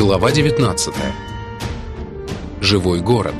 Глава 19. Живой город.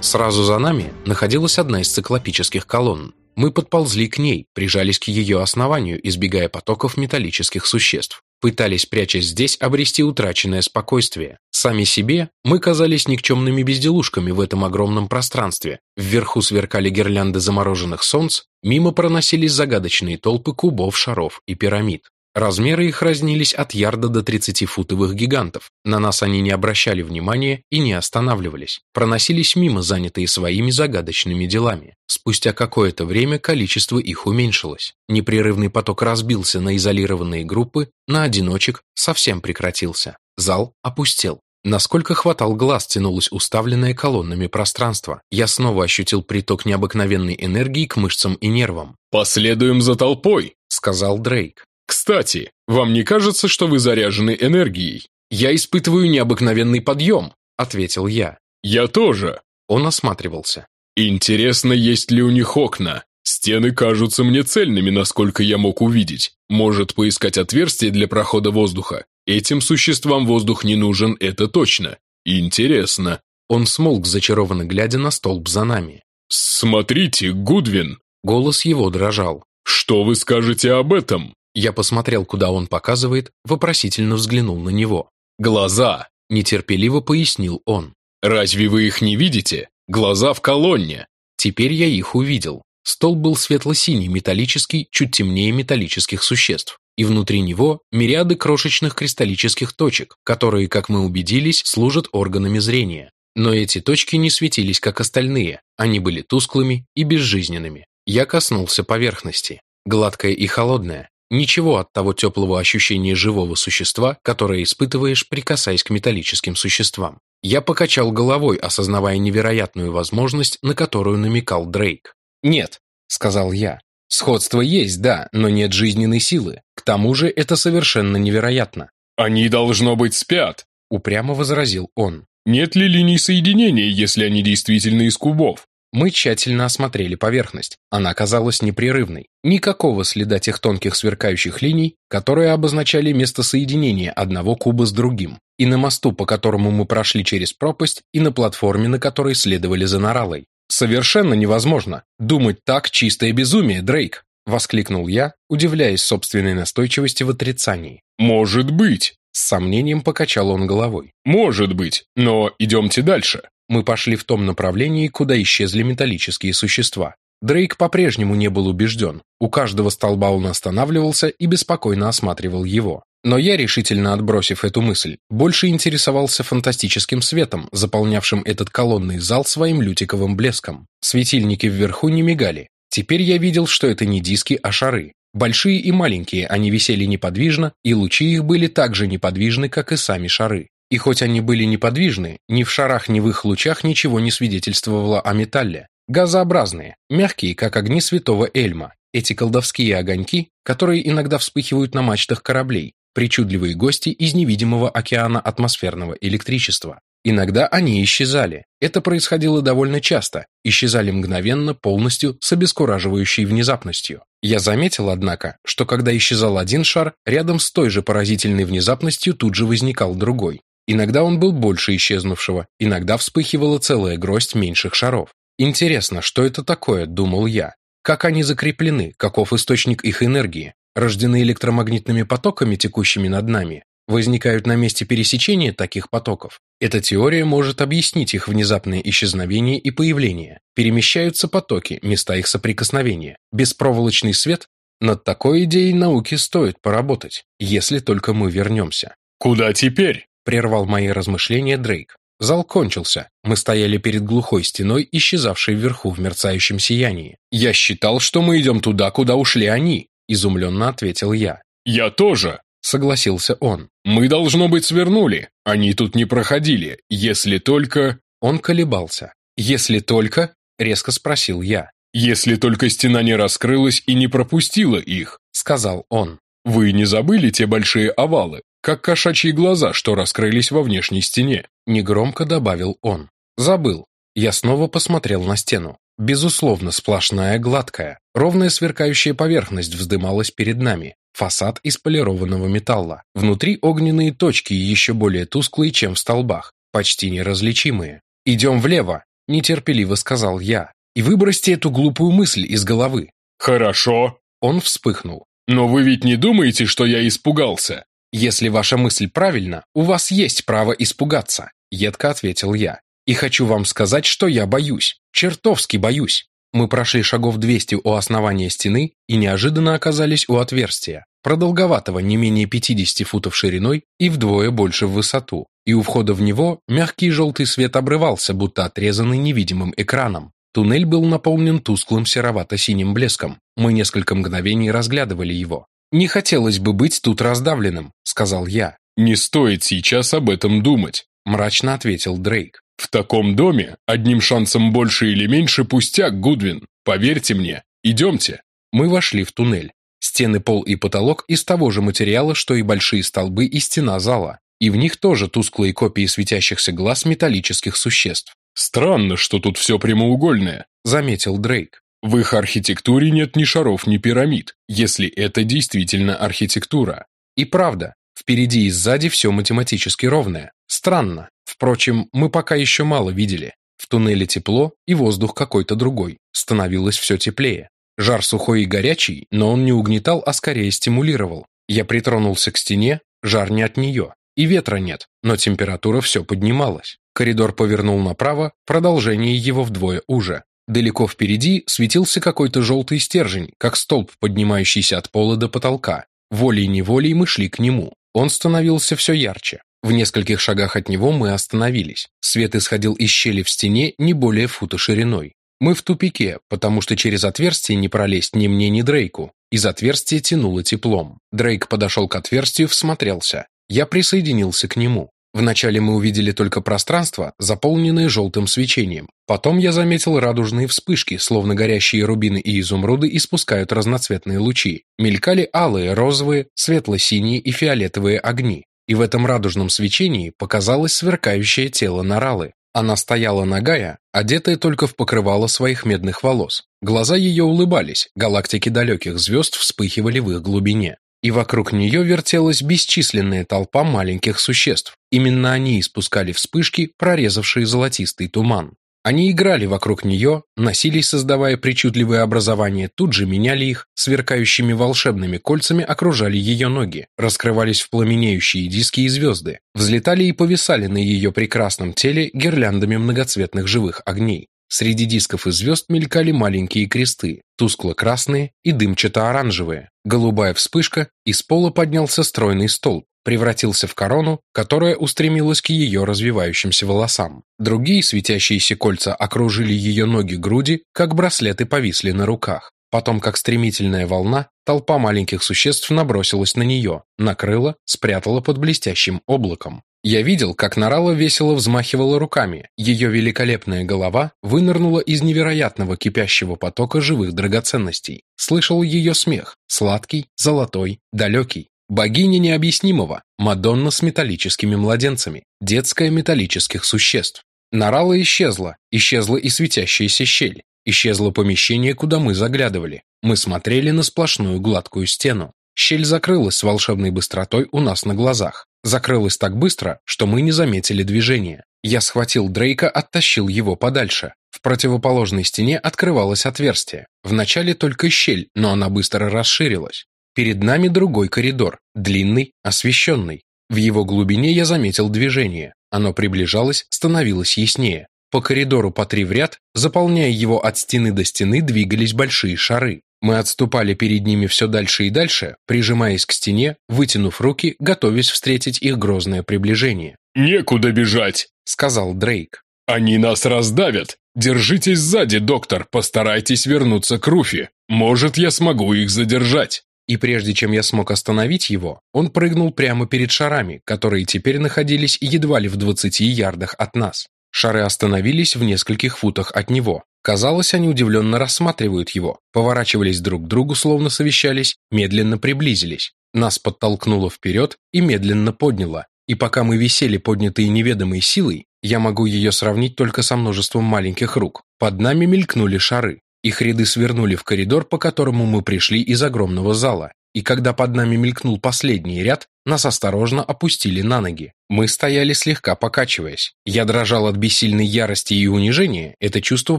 Сразу за нами находилась одна из циклопических колонн. Мы подползли к ней, прижались к ее основанию, избегая потоков металлических существ. Пытались, прячась здесь, обрести утраченное спокойствие. Сами себе мы казались никчемными безделушками в этом огромном пространстве. Вверху сверкали гирлянды замороженных солнц, мимо проносились загадочные толпы кубов, шаров и пирамид. Размеры их разнились от ярда до 30-футовых гигантов. На нас они не обращали внимания и не останавливались. Проносились мимо, занятые своими загадочными делами. Спустя какое-то время количество их уменьшилось. Непрерывный поток разбился на изолированные группы, на одиночек совсем прекратился. Зал опустел. Насколько хватал глаз, тянулось уставленное колоннами пространство. Я снова ощутил приток необыкновенной энергии к мышцам и нервам. «Последуем за толпой», — сказал Дрейк. «Кстати, вам не кажется, что вы заряжены энергией?» «Я испытываю необыкновенный подъем», — ответил я. «Я тоже». Он осматривался. «Интересно, есть ли у них окна? Стены кажутся мне цельными, насколько я мог увидеть. Может поискать отверстие для прохода воздуха. Этим существам воздух не нужен, это точно. Интересно». Он смолк, зачарованно глядя на столб за нами. «Смотрите, Гудвин!» Голос его дрожал. «Что вы скажете об этом?» Я посмотрел, куда он показывает, вопросительно взглянул на него. «Глаза!» – нетерпеливо пояснил он. «Разве вы их не видите? Глаза в колонне!» Теперь я их увидел. Стол был светло-синий, металлический, чуть темнее металлических существ. И внутри него мириады крошечных кристаллических точек, которые, как мы убедились, служат органами зрения. Но эти точки не светились, как остальные. Они были тусклыми и безжизненными. Я коснулся поверхности. Гладкая и холодная, Ничего от того теплого ощущения живого существа, которое испытываешь, прикасаясь к металлическим существам. Я покачал головой, осознавая невероятную возможность, на которую намекал Дрейк. «Нет», — сказал я. «Сходство есть, да, но нет жизненной силы. К тому же это совершенно невероятно». «Они, должно быть, спят», — упрямо возразил он. «Нет ли линий соединения, если они действительно из кубов?» Мы тщательно осмотрели поверхность. Она казалась непрерывной. Никакого следа тех тонких сверкающих линий, которые обозначали место соединения одного куба с другим. И на мосту, по которому мы прошли через пропасть, и на платформе, на которой следовали за Наралой. «Совершенно невозможно! Думать так – чистое безумие, Дрейк!» – воскликнул я, удивляясь собственной настойчивости в отрицании. «Может быть!» – с сомнением покачал он головой. «Может быть, но идемте дальше. Мы пошли в том направлении, куда исчезли металлические существа. Дрейк по-прежнему не был убежден. У каждого столба он останавливался и беспокойно осматривал его. Но я, решительно отбросив эту мысль, больше интересовался фантастическим светом, заполнявшим этот колонный зал своим лютиковым блеском. Светильники вверху не мигали. Теперь я видел, что это не диски, а шары. Большие и маленькие, они висели неподвижно, и лучи их были так же неподвижны, как и сами шары. И хоть они были неподвижны, ни в шарах, ни в их лучах ничего не свидетельствовало о металле. Газообразные, мягкие, как огни святого Эльма. Эти колдовские огоньки, которые иногда вспыхивают на мачтах кораблей, причудливые гости из невидимого океана атмосферного электричества. Иногда они исчезали. Это происходило довольно часто. Исчезали мгновенно, полностью, с обескураживающей внезапностью. Я заметил, однако, что когда исчезал один шар, рядом с той же поразительной внезапностью тут же возникал другой. Иногда он был больше исчезнувшего, иногда вспыхивала целая гроздь меньших шаров. Интересно, что это такое, думал я. Как они закреплены, каков источник их энергии? Рождены электромагнитными потоками, текущими над нами? Возникают на месте пересечения таких потоков? Эта теория может объяснить их внезапное исчезновение и появление. Перемещаются потоки, места их соприкосновения. Беспроволочный свет? Над такой идеей науки стоит поработать, если только мы вернемся. «Куда теперь?» Прервал мои размышления Дрейк. Зал кончился. Мы стояли перед глухой стеной, исчезавшей вверху в мерцающем сиянии. «Я считал, что мы идем туда, куда ушли они», – изумленно ответил я. «Я тоже», – согласился он. «Мы, должно быть, свернули. Они тут не проходили, если только...» Он колебался. «Если только...» – резко спросил я. «Если только стена не раскрылась и не пропустила их», – сказал он. «Вы не забыли те большие овалы, как кошачьи глаза, что раскрылись во внешней стене», — негромко добавил он. «Забыл». Я снова посмотрел на стену. Безусловно, сплошная, гладкая. Ровная сверкающая поверхность вздымалась перед нами, фасад из полированного металла. Внутри огненные точки еще более тусклые, чем в столбах, почти неразличимые. «Идем влево», – нетерпеливо сказал я. «И выбросьте эту глупую мысль из головы». «Хорошо». Он вспыхнул. «Но вы ведь не думаете, что я испугался?» «Если ваша мысль правильна, у вас есть право испугаться», – едко ответил я. «И хочу вам сказать, что я боюсь. Чертовски боюсь. Мы прошли шагов 200 у основания стены и неожиданно оказались у отверстия, продолговатого не менее 50 футов шириной и вдвое больше в высоту. И у входа в него мягкий желтый свет обрывался, будто отрезанный невидимым экраном. Туннель был наполнен тусклым серовато-синим блеском. Мы несколько мгновений разглядывали его. «Не хотелось бы быть тут раздавленным», — сказал я. «Не стоит сейчас об этом думать», — мрачно ответил Дрейк. «В таком доме одним шансом больше или меньше пустяк, Гудвин. Поверьте мне. Идемте». Мы вошли в туннель. Стены, пол и потолок из того же материала, что и большие столбы и стена зала. И в них тоже тусклые копии светящихся глаз металлических существ. «Странно, что тут все прямоугольное», — заметил Дрейк. В их архитектуре нет ни шаров, ни пирамид, если это действительно архитектура. И правда, впереди и сзади все математически ровное. Странно. Впрочем, мы пока еще мало видели. В туннеле тепло, и воздух какой-то другой. Становилось все теплее. Жар сухой и горячий, но он не угнетал, а скорее стимулировал. Я притронулся к стене, жар не от нее. И ветра нет, но температура все поднималась. Коридор повернул направо, продолжение его вдвое уже. Далеко впереди светился какой-то желтый стержень, как столб, поднимающийся от пола до потолка. Волей-неволей мы шли к нему. Он становился все ярче. В нескольких шагах от него мы остановились. Свет исходил из щели в стене не более фута шириной. Мы в тупике, потому что через отверстие не пролезть ни мне, ни Дрейку. Из отверстия тянуло теплом. Дрейк подошел к отверстию, всмотрелся. Я присоединился к нему. Вначале мы увидели только пространство, заполненное желтым свечением. Потом я заметил радужные вспышки, словно горящие рубины и изумруды испускают разноцветные лучи. Мелькали алые, розовые, светло-синие и фиолетовые огни. И в этом радужном свечении показалось сверкающее тело Наралы. Она стояла нагая, одетая только в покрывало своих медных волос. Глаза ее улыбались, галактики далеких звезд вспыхивали в их глубине и вокруг нее вертелась бесчисленная толпа маленьких существ. Именно они испускали вспышки, прорезавшие золотистый туман. Они играли вокруг нее, носились, создавая причудливые образования, тут же меняли их, сверкающими волшебными кольцами окружали ее ноги, раскрывались в пламенеющие диски и звезды, взлетали и повисали на ее прекрасном теле гирляндами многоцветных живых огней. Среди дисков и звезд мелькали маленькие кресты, тускло-красные и дымчато-оранжевые. Голубая вспышка, из пола поднялся стройный столб, превратился в корону, которая устремилась к ее развивающимся волосам. Другие светящиеся кольца окружили ее ноги-груди, как браслеты повисли на руках. Потом, как стремительная волна, толпа маленьких существ набросилась на нее, накрыла, спрятала под блестящим облаком. Я видел, как Нарала весело взмахивала руками. Ее великолепная голова вынырнула из невероятного кипящего потока живых драгоценностей. Слышал ее смех, сладкий, золотой, далекий. Богиня необъяснимого, Мадонна с металлическими младенцами, детская металлических существ. Нарала исчезла, исчезла и светящаяся щель, исчезло помещение, куда мы заглядывали. Мы смотрели на сплошную гладкую стену. Щель закрылась с волшебной быстротой у нас на глазах. Закрылась так быстро, что мы не заметили движения. Я схватил Дрейка, оттащил его подальше. В противоположной стене открывалось отверстие. Вначале только щель, но она быстро расширилась. Перед нами другой коридор, длинный, освещенный. В его глубине я заметил движение. Оно приближалось, становилось яснее. По коридору по три в ряд, заполняя его от стены до стены, двигались большие шары. Мы отступали перед ними все дальше и дальше, прижимаясь к стене, вытянув руки, готовясь встретить их грозное приближение. «Некуда бежать», — сказал Дрейк. «Они нас раздавят. Держитесь сзади, доктор, постарайтесь вернуться к Руфи. Может, я смогу их задержать». И прежде чем я смог остановить его, он прыгнул прямо перед шарами, которые теперь находились едва ли в двадцати ярдах от нас. Шары остановились в нескольких футах от него. Казалось, они удивленно рассматривают его, поворачивались друг к другу, словно совещались, медленно приблизились. Нас подтолкнуло вперед и медленно подняло. И пока мы висели поднятые неведомой силой, я могу ее сравнить только со множеством маленьких рук. Под нами мелькнули шары. Их ряды свернули в коридор, по которому мы пришли из огромного зала, и когда под нами мелькнул последний ряд, нас осторожно опустили на ноги. Мы стояли слегка покачиваясь. Я дрожал от бессильной ярости и унижения, это чувство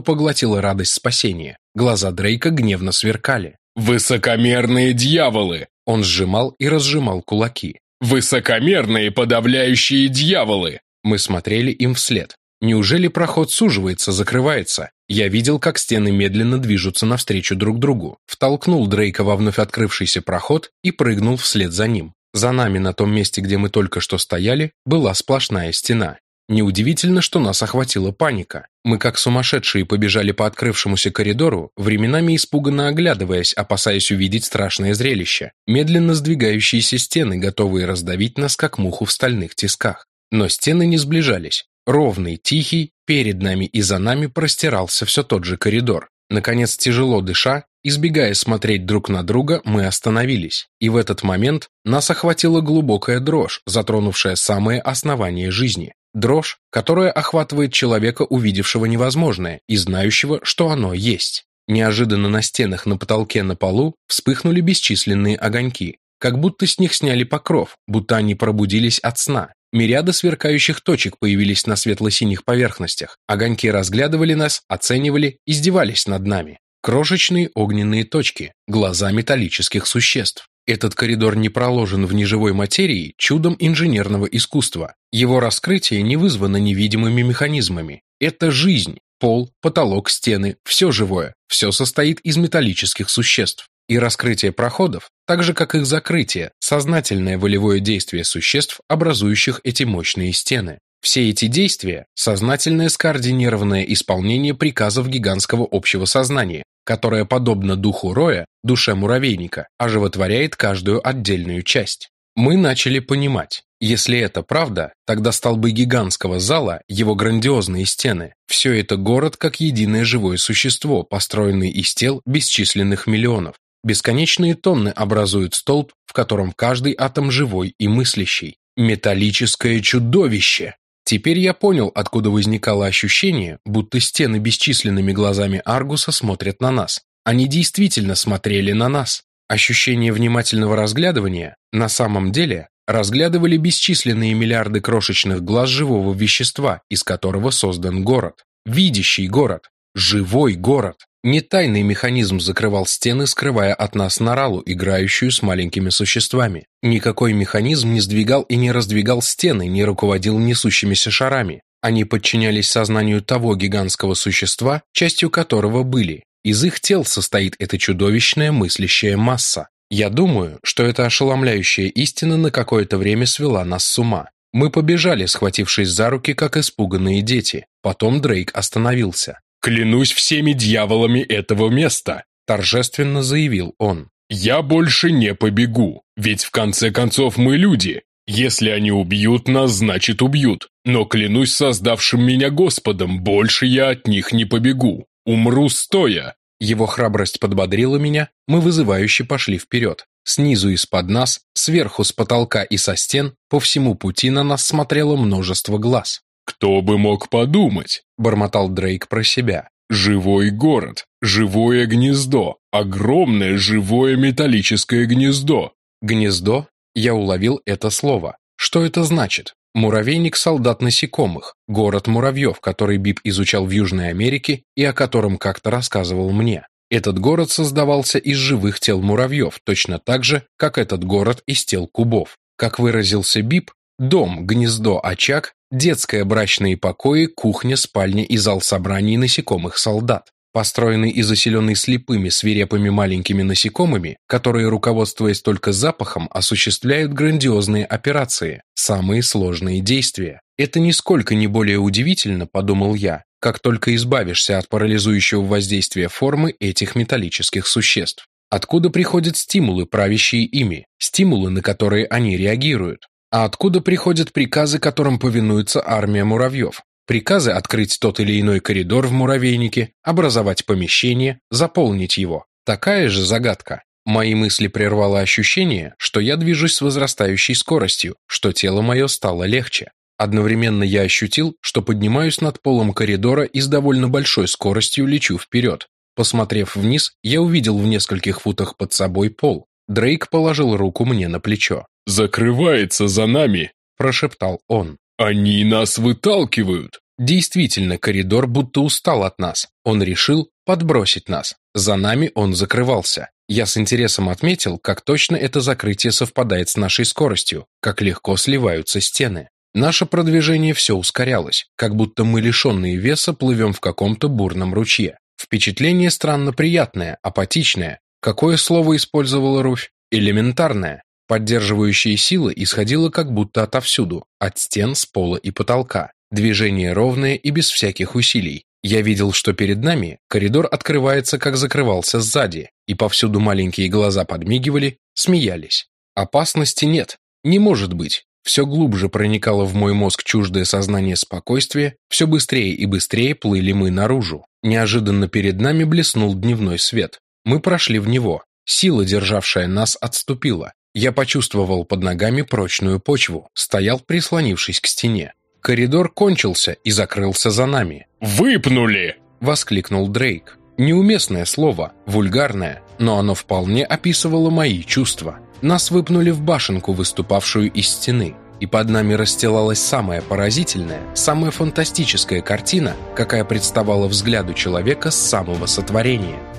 поглотило радость спасения. Глаза Дрейка гневно сверкали. «Высокомерные дьяволы!» Он сжимал и разжимал кулаки. «Высокомерные подавляющие дьяволы!» Мы смотрели им вслед. Неужели проход суживается, закрывается? Я видел, как стены медленно движутся навстречу друг другу. Втолкнул Дрейка во вновь открывшийся проход и прыгнул вслед за ним. За нами на том месте, где мы только что стояли, была сплошная стена. Неудивительно, что нас охватила паника. Мы как сумасшедшие побежали по открывшемуся коридору, временами испуганно оглядываясь, опасаясь увидеть страшное зрелище. Медленно сдвигающиеся стены, готовые раздавить нас, как муху в стальных тисках. Но стены не сближались. Ровный, тихий, перед нами и за нами простирался все тот же коридор. Наконец, тяжело дыша, избегая смотреть друг на друга, мы остановились. И в этот момент нас охватила глубокая дрожь, затронувшая самое основание жизни. Дрожь, которая охватывает человека, увидевшего невозможное и знающего, что оно есть. Неожиданно на стенах, на потолке, на полу вспыхнули бесчисленные огоньки, как будто с них сняли покров, будто они пробудились от сна. Мириады сверкающих точек появились на светло-синих поверхностях. Огоньки разглядывали нас, оценивали, издевались над нами. Крошечные огненные точки, глаза металлических существ. Этот коридор не проложен в неживой материи чудом инженерного искусства. Его раскрытие не вызвано невидимыми механизмами. Это жизнь. Пол, потолок, стены, все живое, все состоит из металлических существ. И раскрытие проходов, так же как их закрытие, сознательное волевое действие существ, образующих эти мощные стены. Все эти действия – сознательное скоординированное исполнение приказов гигантского общего сознания, которое, подобно духу Роя, душе муравейника, оживотворяет каждую отдельную часть. Мы начали понимать, если это правда, тогда столбы гигантского зала, его грандиозные стены, все это город как единое живое существо, построенный из тел бесчисленных миллионов, Бесконечные тонны образуют столб, в котором каждый атом живой и мыслящий. Металлическое чудовище! Теперь я понял, откуда возникало ощущение, будто стены бесчисленными глазами Аргуса смотрят на нас. Они действительно смотрели на нас. Ощущение внимательного разглядывания на самом деле разглядывали бесчисленные миллиарды крошечных глаз живого вещества, из которого создан город. Видящий город. Живой город. Не тайный механизм закрывал стены, скрывая от нас Наралу, играющую с маленькими существами. Никакой механизм не сдвигал и не раздвигал стены, не руководил несущимися шарами. Они подчинялись сознанию того гигантского существа, частью которого были. Из их тел состоит эта чудовищная мыслящая масса. Я думаю, что эта ошеломляющая истина на какое-то время свела нас с ума. Мы побежали, схватившись за руки, как испуганные дети. Потом Дрейк остановился. «Клянусь всеми дьяволами этого места», – торжественно заявил он. «Я больше не побегу, ведь в конце концов мы люди. Если они убьют нас, значит убьют. Но клянусь создавшим меня Господом, больше я от них не побегу. Умру стоя». Его храбрость подбодрила меня, мы вызывающе пошли вперед. Снизу из-под нас, сверху с потолка и со стен, по всему пути на нас смотрело множество глаз. «Кто бы мог подумать?» – бормотал Дрейк про себя. «Живой город, живое гнездо, огромное живое металлическое гнездо». «Гнездо?» Я уловил это слово. Что это значит? Муравейник солдат насекомых, город муравьев, который Бип изучал в Южной Америке и о котором как-то рассказывал мне. Этот город создавался из живых тел муравьев, точно так же, как этот город из тел кубов. Как выразился Бип, дом, гнездо, очаг Детская брачные покои, кухня, спальня и зал собраний насекомых солдат. Построенный и заселенный слепыми свирепыми маленькими насекомыми, которые, руководствуясь только запахом, осуществляют грандиозные операции, самые сложные действия. Это нисколько не более удивительно, подумал я, как только избавишься от парализующего воздействия формы этих металлических существ. Откуда приходят стимулы, правящие ими, стимулы, на которые они реагируют? А откуда приходят приказы, которым повинуется армия муравьев? Приказы открыть тот или иной коридор в муравейнике, образовать помещение, заполнить его. Такая же загадка. Мои мысли прервало ощущение, что я движусь с возрастающей скоростью, что тело мое стало легче. Одновременно я ощутил, что поднимаюсь над полом коридора и с довольно большой скоростью лечу вперед. Посмотрев вниз, я увидел в нескольких футах под собой пол. Дрейк положил руку мне на плечо. «Закрывается за нами!» – прошептал он. «Они нас выталкивают!» Действительно, коридор будто устал от нас. Он решил подбросить нас. За нами он закрывался. Я с интересом отметил, как точно это закрытие совпадает с нашей скоростью, как легко сливаются стены. Наше продвижение все ускорялось, как будто мы лишенные веса плывем в каком-то бурном ручье. Впечатление странно приятное, апатичное. Какое слово использовала Руфь? Элементарное. Поддерживающая сила исходила как будто отовсюду, от стен, с пола и потолка. Движение ровное и без всяких усилий. Я видел, что перед нами коридор открывается, как закрывался сзади, и повсюду маленькие глаза подмигивали, смеялись. Опасности нет. Не может быть. Все глубже проникало в мой мозг чуждое сознание спокойствия, все быстрее и быстрее плыли мы наружу. Неожиданно перед нами блеснул дневной свет. Мы прошли в него. Сила, державшая нас, отступила. Я почувствовал под ногами прочную почву, стоял, прислонившись к стене. Коридор кончился и закрылся за нами. «Выпнули!» – воскликнул Дрейк. Неуместное слово, вульгарное, но оно вполне описывало мои чувства. Нас выпнули в башенку, выступавшую из стены, и под нами расстилалась самая поразительная, самая фантастическая картина, какая представала взгляду человека с самого сотворения –